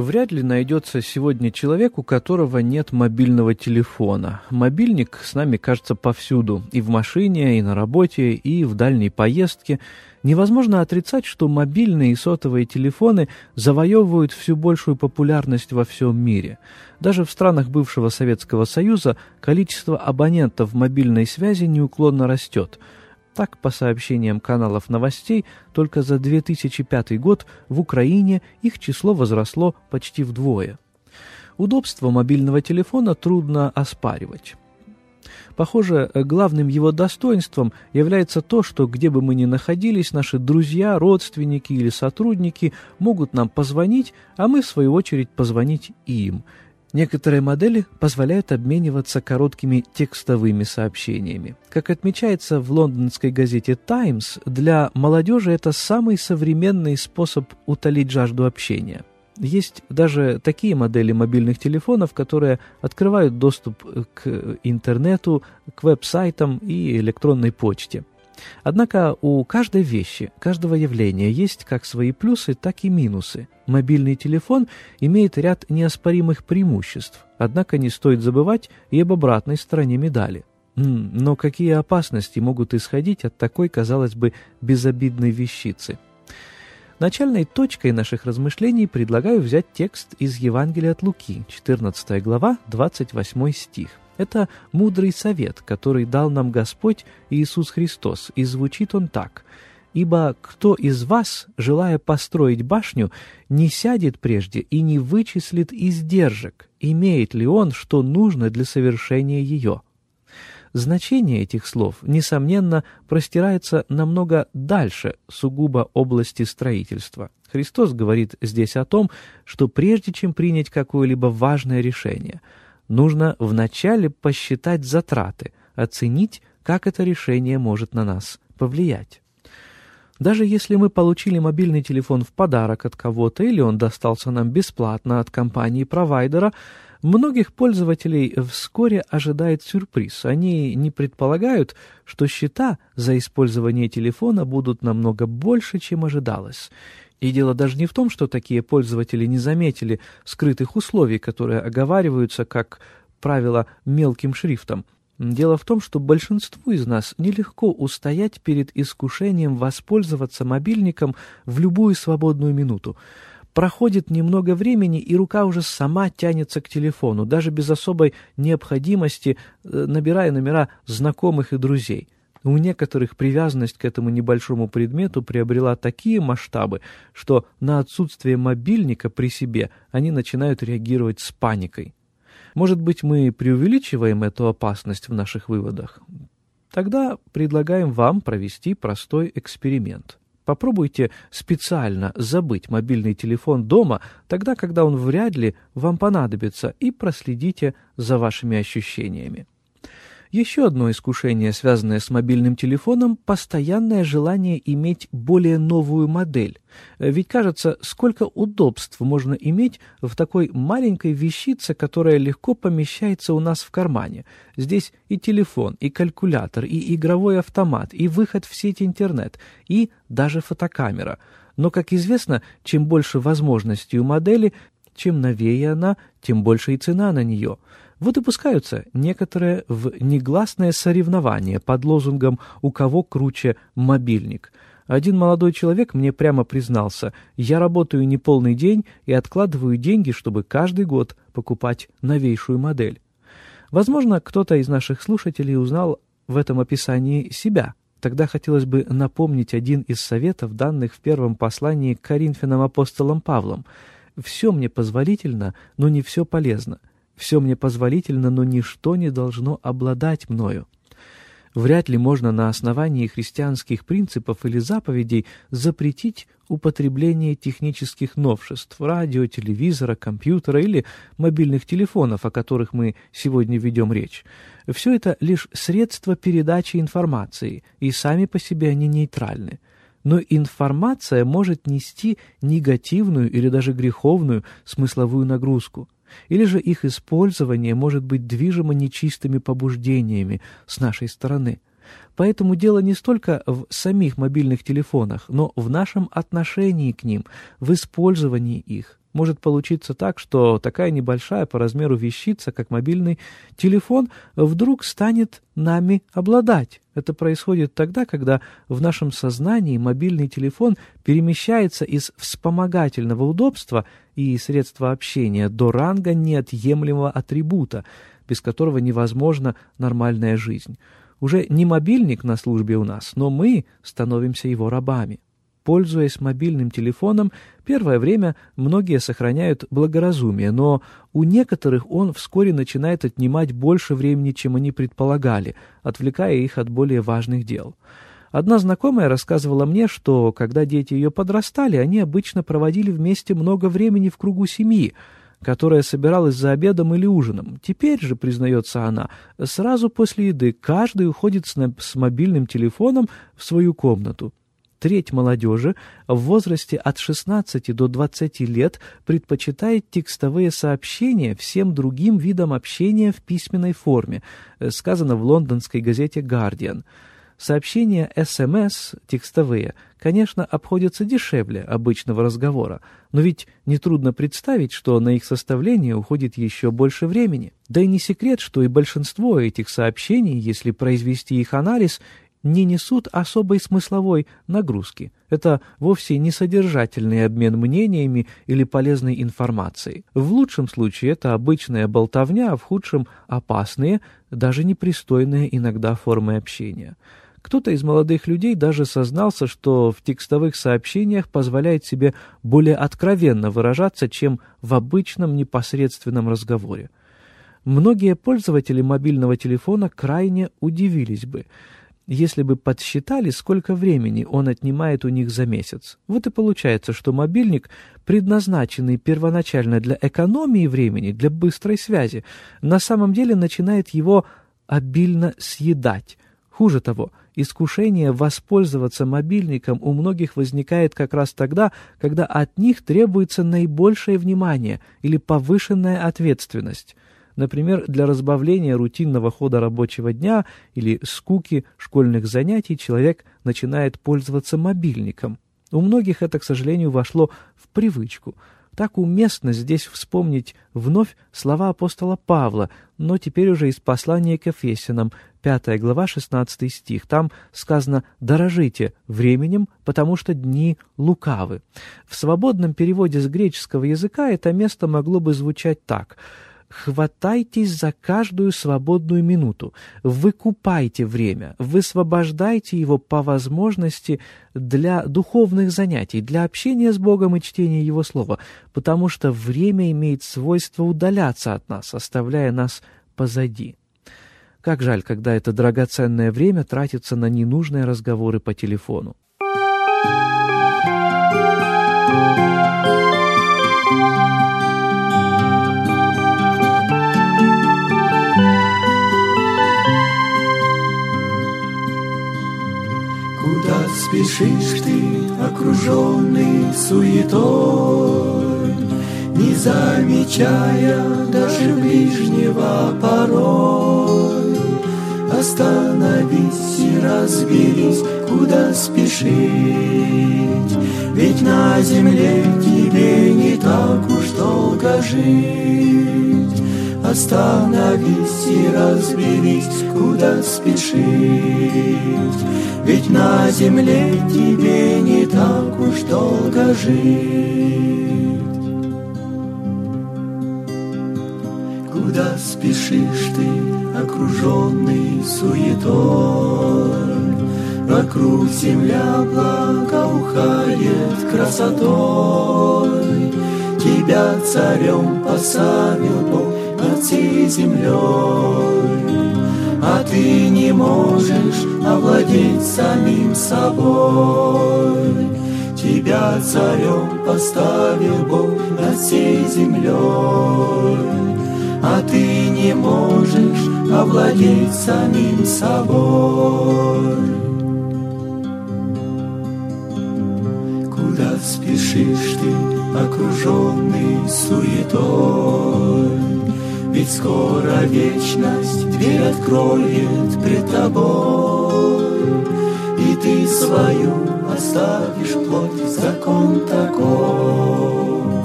Вряд ли найдется сегодня человек, у которого нет мобильного телефона. Мобильник с нами кажется повсюду, и в машине, и на работе, и в дальней поездке. Невозможно отрицать, что мобильные и сотовые телефоны завоевывают всю большую популярность во всем мире. Даже в странах бывшего Советского Союза количество абонентов мобильной связи неуклонно растет – так, по сообщениям каналов новостей, только за 2005 год в Украине их число возросло почти вдвое. Удобство мобильного телефона трудно оспаривать. Похоже, главным его достоинством является то, что где бы мы ни находились, наши друзья, родственники или сотрудники могут нам позвонить, а мы, в свою очередь, позвонить им – Некоторые модели позволяют обмениваться короткими текстовыми сообщениями. Как отмечается в лондонской газете «Таймс», для молодежи это самый современный способ утолить жажду общения. Есть даже такие модели мобильных телефонов, которые открывают доступ к интернету, к веб-сайтам и электронной почте. Однако у каждой вещи, каждого явления есть как свои плюсы, так и минусы. Мобильный телефон имеет ряд неоспоримых преимуществ, однако не стоит забывать и об обратной стороне медали. Но какие опасности могут исходить от такой, казалось бы, безобидной вещицы? Начальной точкой наших размышлений предлагаю взять текст из Евангелия от Луки, 14 глава, 28 стих. Это мудрый совет, который дал нам Господь Иисус Христос, и звучит он так. «Ибо кто из вас, желая построить башню, не сядет прежде и не вычислит издержек, имеет ли он, что нужно для совершения ее?» Значение этих слов, несомненно, простирается намного дальше сугубо области строительства. Христос говорит здесь о том, что прежде чем принять какое-либо важное решение – нужно вначале посчитать затраты, оценить, как это решение может на нас повлиять. Даже если мы получили мобильный телефон в подарок от кого-то или он достался нам бесплатно от компании-провайдера, многих пользователей вскоре ожидает сюрприз. Они не предполагают, что счета за использование телефона будут намного больше, чем ожидалось. И дело даже не в том, что такие пользователи не заметили скрытых условий, которые оговариваются, как правило, мелким шрифтом. Дело в том, что большинству из нас нелегко устоять перед искушением воспользоваться мобильником в любую свободную минуту. Проходит немного времени, и рука уже сама тянется к телефону, даже без особой необходимости, э, набирая номера знакомых и друзей. У некоторых привязанность к этому небольшому предмету приобрела такие масштабы, что на отсутствие мобильника при себе они начинают реагировать с паникой. Может быть, мы преувеличиваем эту опасность в наших выводах? Тогда предлагаем вам провести простой эксперимент. Попробуйте специально забыть мобильный телефон дома, тогда, когда он вряд ли вам понадобится, и проследите за вашими ощущениями. Еще одно искушение, связанное с мобильным телефоном – постоянное желание иметь более новую модель. Ведь кажется, сколько удобств можно иметь в такой маленькой вещице, которая легко помещается у нас в кармане. Здесь и телефон, и калькулятор, и игровой автомат, и выход в сеть интернет, и даже фотокамера. Но, как известно, чем больше возможностей у модели, чем новее она, тем больше и цена на нее – вот и пускаются некоторые в негласное соревнование под лозунгом «У кого круче мобильник?». Один молодой человек мне прямо признался, я работаю не полный день и откладываю деньги, чтобы каждый год покупать новейшую модель. Возможно, кто-то из наших слушателей узнал в этом описании себя. Тогда хотелось бы напомнить один из советов, данных в первом послании к Коринфянам апостолом Павлом. «Все мне позволительно, но не все полезно. Все мне позволительно, но ничто не должно обладать мною». Вряд ли можно на основании христианских принципов или заповедей запретить употребление технических новшеств – радио, телевизора, компьютера или мобильных телефонов, о которых мы сегодня ведем речь. Все это лишь средства передачи информации, и сами по себе они нейтральны. Но информация может нести негативную или даже греховную смысловую нагрузку – или же их использование может быть движимо нечистыми побуждениями с нашей стороны. Поэтому дело не столько в самих мобильных телефонах, но в нашем отношении к ним, в использовании их. Может получиться так, что такая небольшая по размеру вещица, как мобильный телефон, вдруг станет нами обладать. Это происходит тогда, когда в нашем сознании мобильный телефон перемещается из вспомогательного удобства и средства общения до ранга неотъемлемого атрибута, без которого невозможна нормальная жизнь. Уже не мобильник на службе у нас, но мы становимся его рабами. Пользуясь мобильным телефоном, первое время многие сохраняют благоразумие, но у некоторых он вскоре начинает отнимать больше времени, чем они предполагали, отвлекая их от более важных дел. Одна знакомая рассказывала мне, что, когда дети ее подрастали, они обычно проводили вместе много времени в кругу семьи, которая собиралась за обедом или ужином. Теперь же, признается она, сразу после еды каждый уходит с, мобильным телефоном в свою комнату. Треть молодежи в возрасте от 16 до 20 лет предпочитает текстовые сообщения всем другим видам общения в письменной форме, э, сказано в лондонской газете «Гардиан». Сообщения СМС, текстовые, конечно, обходятся дешевле обычного разговора, но ведь нетрудно представить, что на их составление уходит еще больше времени. Да и не секрет, что и большинство этих сообщений, если произвести их анализ, не несут особой смысловой нагрузки. Это вовсе не содержательный обмен мнениями или полезной информацией. В лучшем случае это обычная болтовня, а в худшем – опасные, даже непристойные иногда формы общения. Кто-то из молодых людей даже сознался, что в текстовых сообщениях позволяет себе более откровенно выражаться, чем в обычном непосредственном разговоре. Многие пользователи мобильного телефона крайне удивились бы, если бы подсчитали, сколько времени он отнимает у них за месяц. Вот и получается, что мобильник, предназначенный первоначально для экономии времени, для быстрой связи, на самом деле начинает его обильно съедать. Хуже того, искушение воспользоваться мобильником у многих возникает как раз тогда, когда от них требуется наибольшее внимание или повышенная ответственность. Например, для разбавления рутинного хода рабочего дня или скуки школьных занятий человек начинает пользоваться мобильником. У многих это, к сожалению, вошло в привычку – так уместно здесь вспомнить вновь слова апостола Павла, но теперь уже из послания к Эфесянам, 5 глава, 16 стих. Там сказано «дорожите временем, потому что дни лукавы». В свободном переводе с греческого языка это место могло бы звучать так – Хватайтесь за каждую свободную минуту, выкупайте время, высвобождайте его по возможности для духовных занятий, для общения с Богом и чтения Его Слова, потому что время имеет свойство удаляться от нас, оставляя нас позади. Как жаль, когда это драгоценное время тратится на ненужные разговоры по телефону. Спешишь ты, окруженный суетой, Не замечая даже ближнего порой. Остановись и разберись, куда спешить, Ведь на земле тебе не так уж долго жить. Остановись и разберись, куда спешить, Ведь на земле тебе не так уж долго жить. Куда спешишь ты, окруженный суетой? Вокруг земля благоухает красотой. Тебя царем поставил Бог всей землей. А ты не можешь овладеть самим собой. Тебя царем поставил Бог над всей землей, А ты не можешь овладеть самим собой. Куда спешишь ты, окруженный суетой? Ведь скоро вечность дверь откроет пред тобой, И ты свою оставишь плоть, закон таков.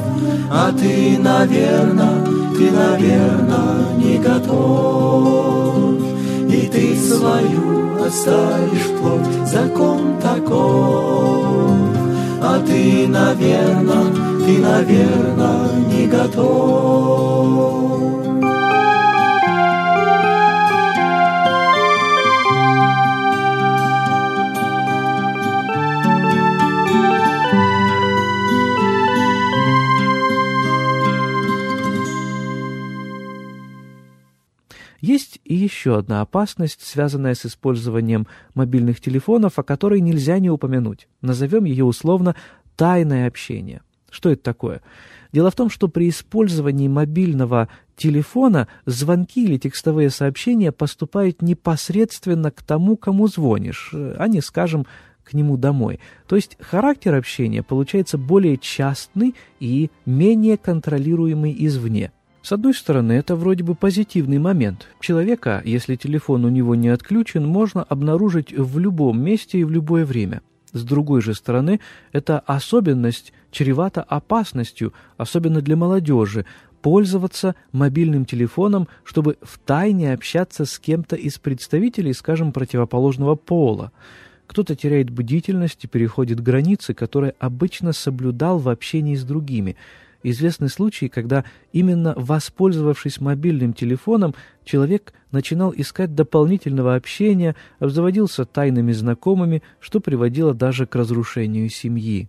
А ты, наверное, ты, наверное, не готов. И ты свою оставишь плоть, закон таков. А ты, наверное, ты, наверное, не готов. Есть и еще одна опасность, связанная с использованием мобильных телефонов, о которой нельзя не упомянуть. Назовем ее условно «тайное общение». Что это такое? Дело в том, что при использовании мобильного телефона звонки или текстовые сообщения поступают непосредственно к тому, кому звонишь, а не, скажем, к нему домой. То есть характер общения получается более частный и менее контролируемый извне. С одной стороны, это вроде бы позитивный момент. Человека, если телефон у него не отключен, можно обнаружить в любом месте и в любое время. С другой же стороны, эта особенность чревата опасностью, особенно для молодежи, пользоваться мобильным телефоном, чтобы втайне общаться с кем-то из представителей, скажем, противоположного пола. Кто-то теряет бдительность и переходит границы, которые обычно соблюдал в общении с другими – Известны случаи, когда именно воспользовавшись мобильным телефоном, человек начинал искать дополнительного общения, обзаводился тайными знакомыми, что приводило даже к разрушению семьи.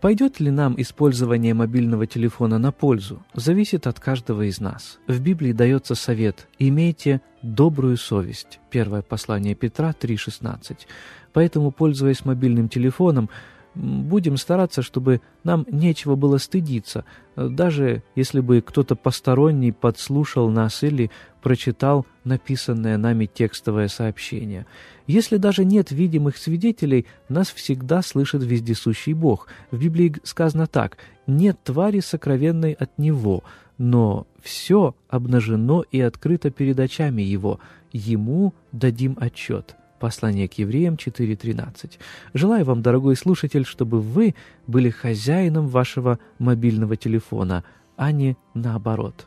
Пойдет ли нам использование мобильного телефона на пользу, зависит от каждого из нас. В Библии дается совет «имейте добрую совесть» первое послание Петра 3,16. Поэтому, пользуясь мобильным телефоном, будем стараться, чтобы нам нечего было стыдиться, даже если бы кто-то посторонний подслушал нас или прочитал написанное нами текстовое сообщение. Если даже нет видимых свидетелей, нас всегда слышит вездесущий Бог. В Библии сказано так «нет твари сокровенной от Него», но все обнажено и открыто перед очами Его, Ему дадим отчет. Послание к евреям 4.13. Желаю вам, дорогой слушатель, чтобы вы были хозяином вашего мобильного телефона, а не наоборот.